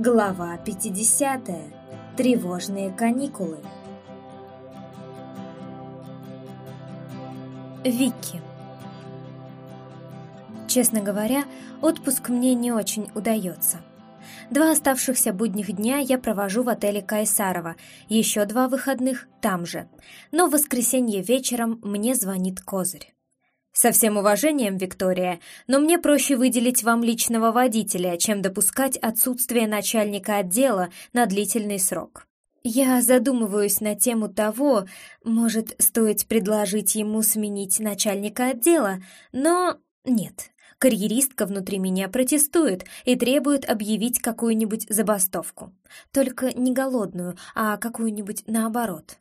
Глава 50. Тревожные каникулы. Вики. Честно говоря, отпуск мне не очень удается. Два оставшихся будних дня я провожу в отеле Кайсарова, еще два выходных там же. Но в воскресенье вечером мне звонит Козырь. Со всем уважением, Виктория, но мне проще выделить вам личного водителя, чем допускать отсутствие начальника отдела на длительный срок. Я задумываюсь на тему того, может, стоит предложить ему сменить начальника отдела, но нет. Карьеристка внутри меня протестует и требует объявить какую-нибудь забастовку. Только не голодную, а какую-нибудь наоборот.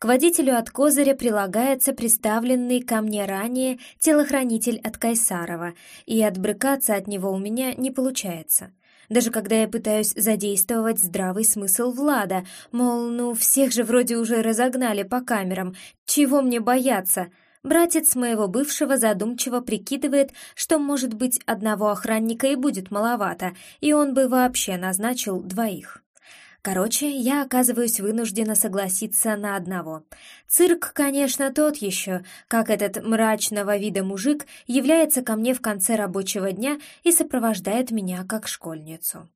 К водителю от Козыря прилагается представленный ко мне ранее телохранитель от Кайсарова, и отбрыкаться от него у меня не получается. Даже когда я пытаюсь задействовать здравый смысл Влада, мол, ну всех же вроде уже разогнали по камерам, чего мне бояться? Братец моего бывшего задумчиво прикидывает, что, может быть, одного охранника и будет маловато, и он бы вообще назначил двоих. Короче, я оказываюсь вынуждена согласиться на одного. Цирк, конечно, тот еще, как этот мрачного вида мужик является ко мне в конце рабочего дня и сопровождает меня как школьницу.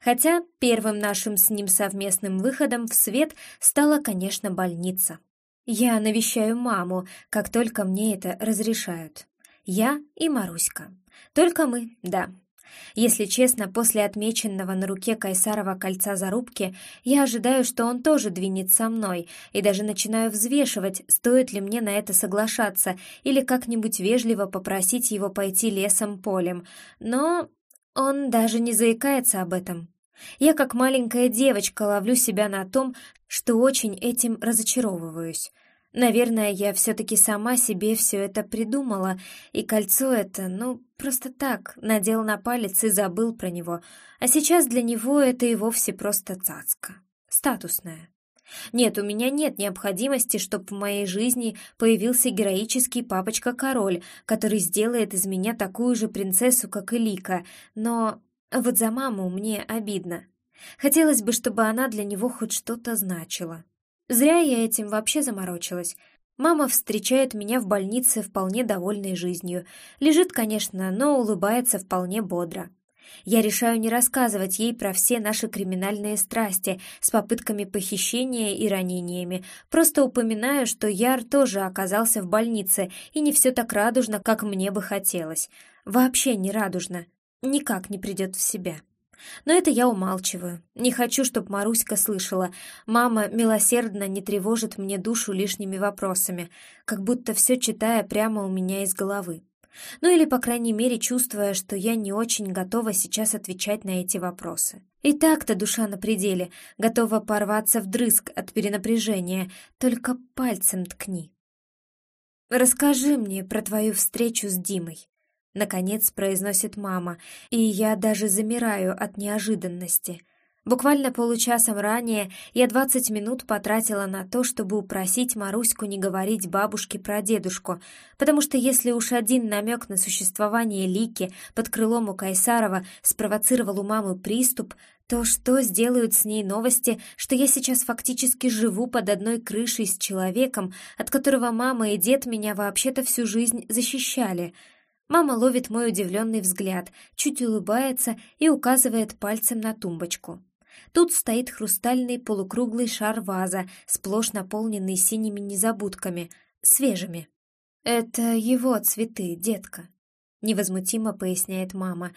Хотя первым нашим с ним совместным выходом в свет стала, конечно, больница. Я навещаю маму, как только мне это разрешают. Я и Маруська. Только мы, да, если честно, после отмеченного на руке Кайсарова кольца зарубки, я ожидаю, что он тоже двинет со мной, и даже начинаю взвешивать, стоит ли мне на это соглашаться или как-нибудь вежливо попросить его пойти лесом-полем. Но он даже не заикается об этом. Я, как маленькая девочка, ловлю себя на том, что очень этим разочаровываюсь. Наверное, я все-таки сама себе все это придумала, и кольцо это, ну, просто так, надел на палец и забыл про него, а сейчас для него это и вовсе просто цацка, статусная. Нет, у меня нет необходимости, чтобы в моей жизни появился героический папочка-король, который сделает из меня такую же принцессу, как и Лика, но вот за маму мне обидно. Хотелось бы, чтобы она для него хоть что-то значила. Зря я этим вообще заморочилась. Мама встречает меня в больнице вполне довольной жизнью. Лежит, конечно, но улыбается вполне бодро. Я решаю не рассказывать ей про все наши криминальные страсти с попытками похищения и ранениями. Просто упоминаю, что Яр тоже оказался в больнице, и не все так радужно, как мне бы хотелось. Вообще не радужно. Никак не придет в себя. Но это я умалчиваю. Не хочу, чтобы Маруська слышала. Мама милосердно не тревожит мне душу лишними вопросами, как будто все читая прямо у меня из головы. Ну или, по крайней мере, чувствуя, что я не очень готова сейчас отвечать на эти вопросы. И так-то душа на пределе, готова порваться вдрызг от перенапряжения, только пальцем ткни. «Расскажи мне про твою встречу с Димой», Наконец произносит мама, и я даже замираю от неожиданности. Буквально получасом ранее я двадцать минут потратила на то, чтобы упросить Маруську не говорить бабушке про дедушку, потому что если уж один намек на существование Лики под крылом у Кайсарова спровоцировал у мамы приступ, то что сделают с ней новости, что я сейчас фактически живу под одной крышей с человеком, от которого мама и дед меня вообще-то всю жизнь защищали — Мама ловит мой удивленный взгляд, чуть улыбается и указывает пальцем на тумбочку. Тут стоит хрустальный полукруглый шар ваза, сплошь наполненный синими незабудками, свежими. «Это его цветы, детка», — невозмутимо поясняет мама.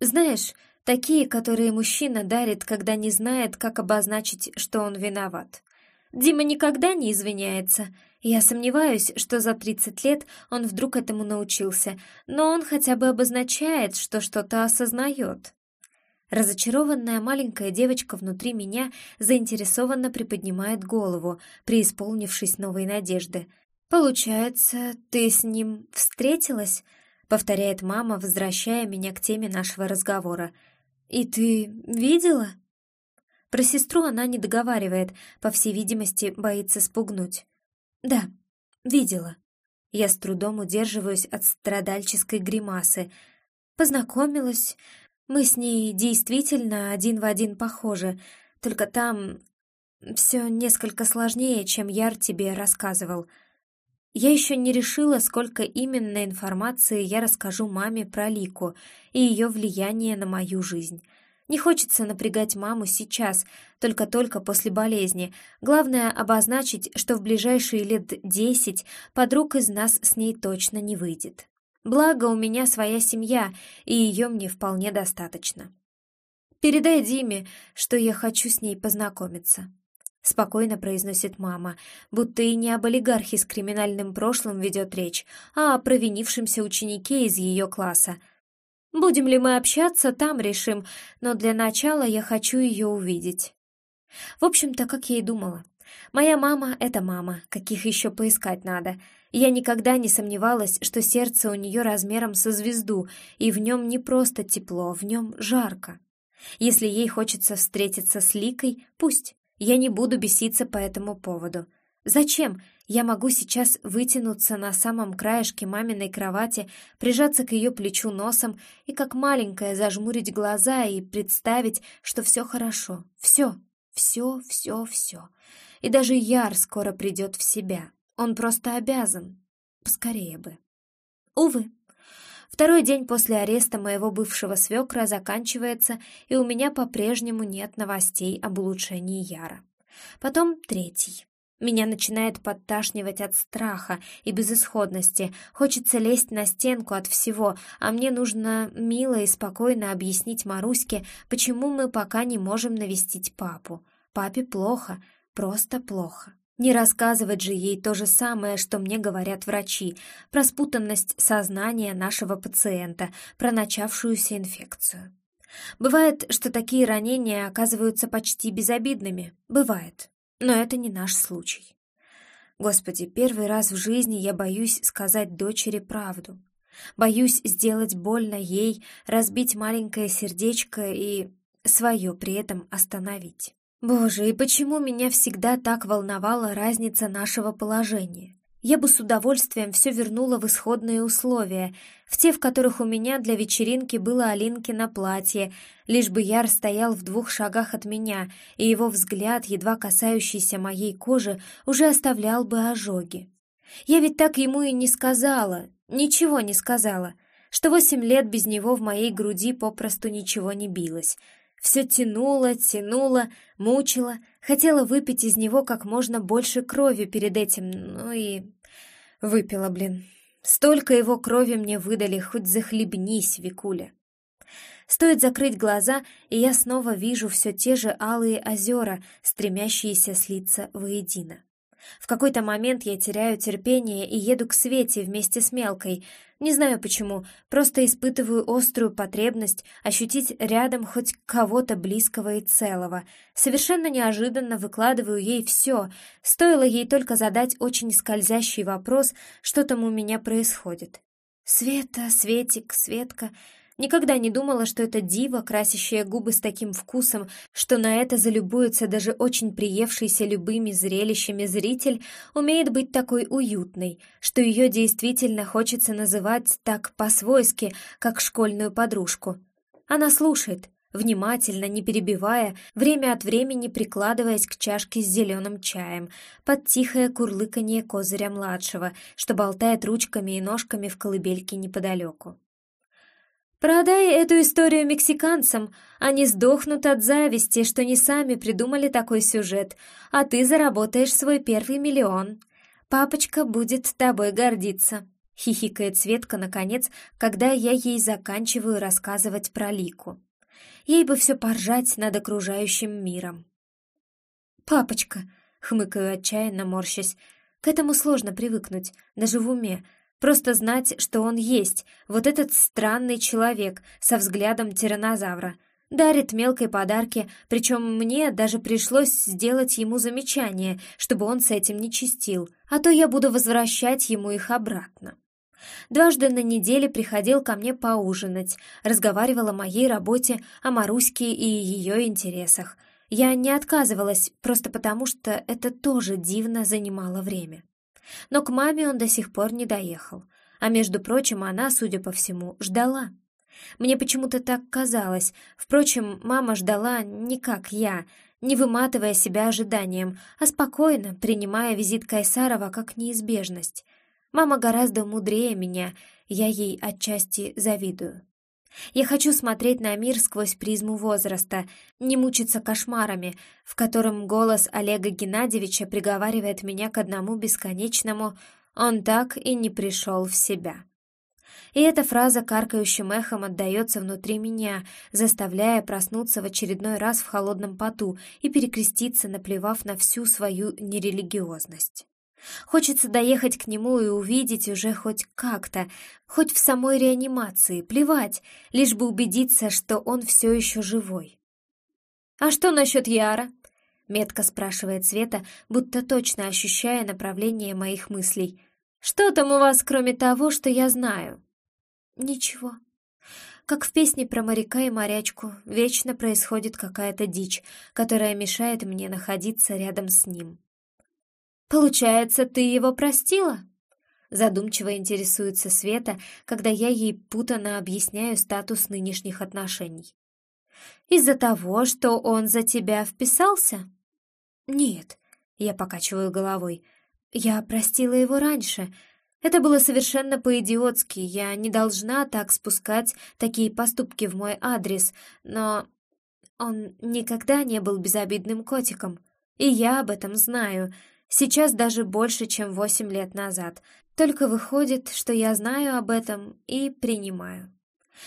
«Знаешь, такие, которые мужчина дарит, когда не знает, как обозначить, что он виноват. Дима никогда не извиняется, я сомневаюсь, что за 30 лет он вдруг этому научился, но он хотя бы обозначает, что что-то осознает. Разочарованная маленькая девочка внутри меня заинтересованно приподнимает голову, преисполнившись новой надежды. «Получается, ты с ним встретилась?» — повторяет мама, возвращая меня к теме нашего разговора. «И ты видела?» Про сестру она не договаривает, по всей видимости, боится спугнуть. «Да, видела». Я с трудом удерживаюсь от страдальческой гримасы. Познакомилась. Мы с ней действительно один в один похожи, только там все несколько сложнее, чем Яр тебе рассказывал. Я еще не решила, сколько именно информации я расскажу маме про Лику и ее влияние на мою жизнь. Не хочется напрягать маму сейчас, только-только после болезни. Главное обозначить, что в ближайшие лет десять подруг из нас с ней точно не выйдет. Благо, у меня своя семья, и ее мне вполне достаточно. Передай Диме, что я хочу с ней познакомиться. Спокойно произносит мама, будто и не об олигархе с криминальным прошлым ведет речь, а о провинившемся ученике из ее класса. Будем ли мы общаться, там решим, но для начала я хочу ее увидеть. В общем-то, как я и думала. Моя мама — это мама, каких еще поискать надо — я никогда не сомневалась, что сердце у нее размером со звезду, и в нем не просто тепло, в нем жарко. Если ей хочется встретиться с Ликой, пусть. Я не буду беситься по этому поводу. Зачем? Я могу сейчас вытянуться на самом краешке маминой кровати, прижаться к ее плечу носом и как маленькая зажмурить глаза и представить, что все хорошо. Все, все, все, все. И даже Яр скоро придет в себя. Он просто обязан. Поскорее бы. Увы. Второй день после ареста моего бывшего свекра заканчивается, и у меня по-прежнему нет новостей об улучшении Яра. Потом третий. Меня начинает подташнивать от страха и безысходности. Хочется лезть на стенку от всего, а мне нужно мило и спокойно объяснить Маруське, почему мы пока не можем навестить папу. Папе плохо, просто плохо. Не рассказывать же ей то же самое, что мне говорят врачи, про спутанность сознания нашего пациента, про начавшуюся инфекцию. Бывает, что такие ранения оказываются почти безобидными. Бывает. Но это не наш случай. Господи, первый раз в жизни я боюсь сказать дочери правду. Боюсь сделать больно ей, разбить маленькое сердечко и свое при этом остановить. Боже, и почему меня всегда так волновала разница нашего положения? Я бы с удовольствием все вернула в исходные условия, в те, в которых у меня для вечеринки было Алинкино платье, лишь бы Яр стоял в двух шагах от меня, и его взгляд, едва касающийся моей кожи, уже оставлял бы ожоги. Я ведь так ему и не сказала, ничего не сказала, что восемь лет без него в моей груди попросту ничего не билось — все тянуло, тянуло, мучило, хотела выпить из него как можно больше крови перед этим, ну и... Выпила, блин. Столько его крови мне выдали, хоть захлебнись, Викуля. Стоит закрыть глаза, и я снова вижу все те же алые озера, стремящиеся слиться воедино. В какой-то момент я теряю терпение и еду к Свете вместе с Мелкой. Не знаю почему, просто испытываю острую потребность ощутить рядом хоть кого-то близкого и целого. Совершенно неожиданно выкладываю ей все. Стоило ей только задать очень скользящий вопрос, что там у меня происходит. «Света, Светик, Светка...» Никогда не думала, что это дива, красящая губы с таким вкусом, что на это залюбуется даже очень приевшийся любыми зрелищами зритель, умеет быть такой уютной, что ее действительно хочется называть так по-свойски, как школьную подружку. Она слушает, внимательно, не перебивая, время от времени прикладываясь к чашке с зеленым чаем, под тихое курлыканье козыря-младшего, что болтает ручками и ножками в колыбельке неподалеку. Продай эту историю мексиканцам, они сдохнут от зависти, что не сами придумали такой сюжет, а ты заработаешь свой первый миллион. Папочка будет тобой гордиться. Хихикает Светка, наконец, когда я ей заканчиваю рассказывать про Лику. Ей бы все поржать над окружающим миром. «Папочка!» — хмыкаю отчаянно, морщась. К этому сложно привыкнуть, даже в уме, Просто знать, что он есть, вот этот странный человек со взглядом тиранозавра. Дарит мелкой подарки, причем мне даже пришлось сделать ему замечание, чтобы он с этим не чистил, а то я буду возвращать ему их обратно. Дважды на неделе приходил ко мне поужинать, разговаривал о моей работе, о Маруське и ее интересах. Я не отказывалась, просто потому что это тоже дивно занимало время. Но к маме он до сих пор не доехал. А между прочим, она, судя по всему, ждала. Мне почему-то так казалось. Впрочем, мама ждала не как я, не выматывая себя ожиданием, а спокойно принимая визит Кайсарова как неизбежность. Мама гораздо мудрее меня, я ей отчасти завидую. Я хочу смотреть на мир сквозь призму возраста, не мучиться кошмарами, в котором голос Олега Геннадьевича приговаривает меня к одному бесконечному «он так и не пришел в себя». И эта фраза каркающим эхом отдается внутри меня, заставляя проснуться в очередной раз в холодном поту и перекреститься, наплевав на всю свою нерелигиозность. Хочется доехать к нему и увидеть уже хоть как-то, хоть в самой реанимации, плевать, лишь бы убедиться, что он все еще живой. «А что насчет Яра?» — метко спрашивает Света, будто точно ощущая направление моих мыслей. «Что там у вас, кроме того, что я знаю?» «Ничего», как в песне про моряка и морячку, вечно происходит какая-то дичь, которая мешает мне находиться рядом с ним. «Получается, ты его простила?» Задумчиво интересуется Света, когда я ей путано объясняю статус нынешних отношений. «Из-за того, что он за тебя вписался?» «Нет», — я покачиваю головой, — «я простила его раньше. Это было совершенно по-идиотски, я не должна так спускать такие поступки в мой адрес, но он никогда не был безобидным котиком, и я об этом знаю». Сейчас даже больше, чем восемь лет назад. Только выходит, что я знаю об этом и принимаю.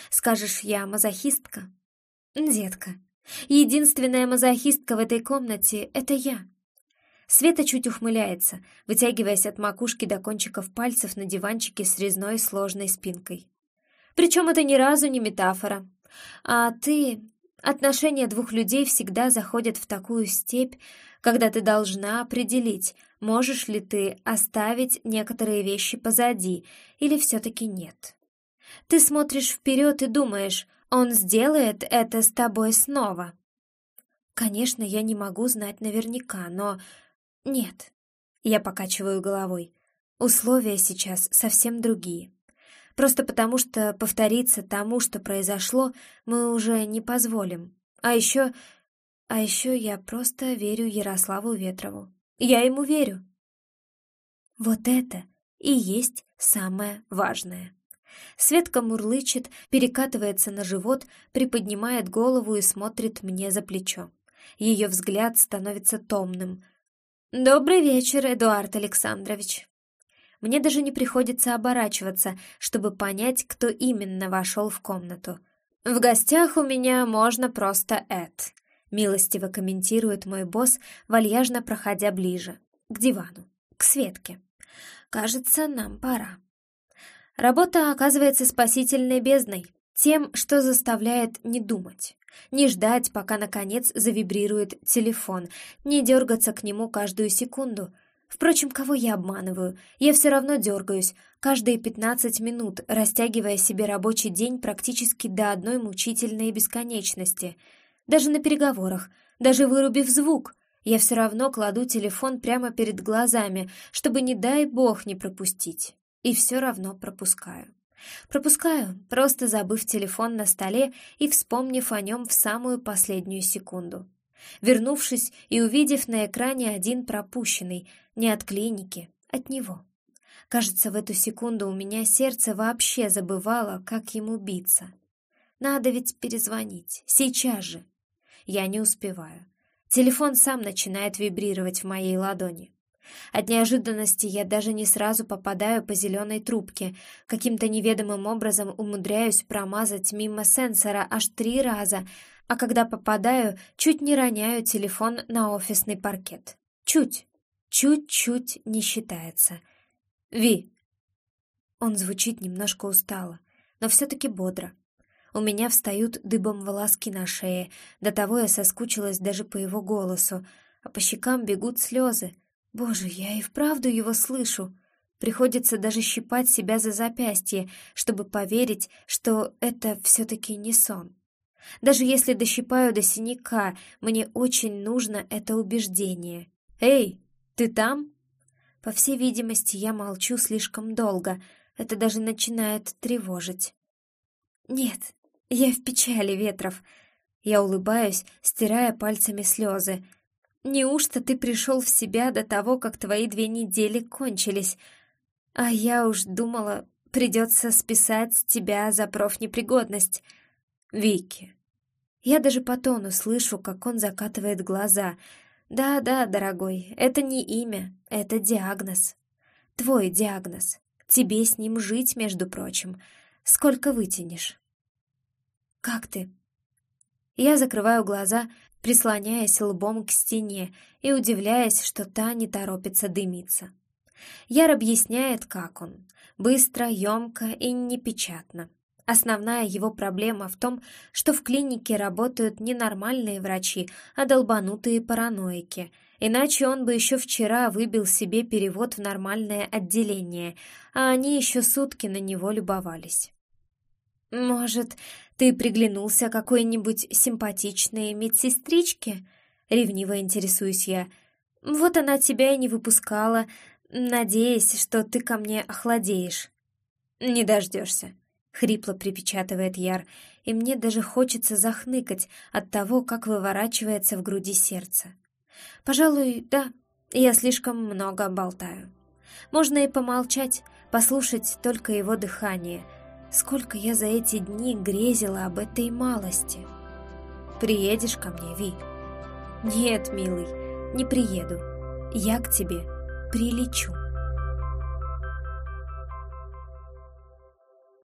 Скажешь, я мазохистка? Детка, единственная мазохистка в этой комнате — это я. Света чуть ухмыляется, вытягиваясь от макушки до кончиков пальцев на диванчике с резной сложной спинкой. Причем это ни разу не метафора. А ты... Отношения двух людей всегда заходят в такую степь, когда ты должна определить, можешь ли ты оставить некоторые вещи позади или все-таки нет. Ты смотришь вперед и думаешь, он сделает это с тобой снова. Конечно, я не могу знать наверняка, но... Нет. Я покачиваю головой. Условия сейчас совсем другие. Просто потому, что повториться тому, что произошло, мы уже не позволим. А еще а еще я просто верю Ярославу Ветрову. Я ему верю. Вот это и есть самое важное. Светка мурлычет, перекатывается на живот, приподнимает голову и смотрит мне за плечо. Ее взгляд становится томным. «Добрый вечер, Эдуард Александрович!» Мне даже не приходится оборачиваться, чтобы понять, кто именно вошел в комнату. «В гостях у меня можно просто Эд», Милостиво комментирует мой босс, вальяжно проходя ближе, к дивану, к Светке. Кажется, нам пора. Работа оказывается спасительной бездной, тем, что заставляет не думать, не ждать, пока, наконец, завибрирует телефон, не дергаться к нему каждую секунду. Впрочем, кого я обманываю? Я все равно дергаюсь, каждые пятнадцать минут, растягивая себе рабочий день практически до одной мучительной бесконечности — даже на переговорах, даже вырубив звук, я все равно кладу телефон прямо перед глазами, чтобы, не дай бог, не пропустить. И все равно пропускаю. Пропускаю, просто забыв телефон на столе и вспомнив о нем в самую последнюю секунду. Вернувшись и увидев на экране один пропущенный, не от клиники, от него. Кажется, в эту секунду у меня сердце вообще забывало, как ему биться. Надо ведь перезвонить, сейчас же. Я не успеваю. Телефон сам начинает вибрировать в моей ладони. От неожиданности я даже не сразу попадаю по зеленой трубке. Каким-то неведомым образом умудряюсь промазать мимо сенсора аж три раза, а когда попадаю, чуть не роняю телефон на офисный паркет. Чуть, чуть-чуть не считается. «Ви!» Он звучит немножко устало, но все-таки бодро. У меня встают дыбом волоски на шее, до того я соскучилась даже по его голосу, а по щекам бегут слезы. Боже, я и вправду его слышу. Приходится даже щипать себя за запястье, чтобы поверить, что это все-таки не сон. Даже если дощипаю до синяка, мне очень нужно это убеждение. «Эй, ты там?» По всей видимости, я молчу слишком долго. Это даже начинает тревожить. «Нет, Я в печали, Ветров. Я улыбаюсь, стирая пальцами слезы. Неужто ты пришел в себя до того, как твои две недели кончились? А я уж думала, придется списать с тебя за профнепригодность. Вики. Я даже по тону слышу, как он закатывает глаза. Да-да, дорогой, это не имя, это диагноз. Твой диагноз. Тебе с ним жить, между прочим. Сколько вытянешь? Как ты? Я закрываю глаза, прислоняясь лбом к стене и удивляясь, что та не торопится дымиться. Яр объясняет, как он. Быстро, емко и непечатно. Основная его проблема в том, что в клинике работают не нормальные врачи, а долбанутые параноики. Иначе он бы еще вчера выбил себе перевод в нормальное отделение, а они еще сутки на него любовались. «Может, ты приглянулся какой-нибудь симпатичной медсестричке?» — ревниво интересуюсь я. «Вот она тебя и не выпускала, надеясь, что ты ко мне охладеешь». «Не дождешься», — хрипло припечатывает Яр, и мне даже хочется захныкать от того, как выворачивается в груди сердце. «Пожалуй, да, я слишком много болтаю. Можно и помолчать, послушать только его дыхание. Сколько я за эти дни грезила об этой малости. Приедешь ко мне, Ви?» «Нет, милый, не приеду. Я к тебе прилечу».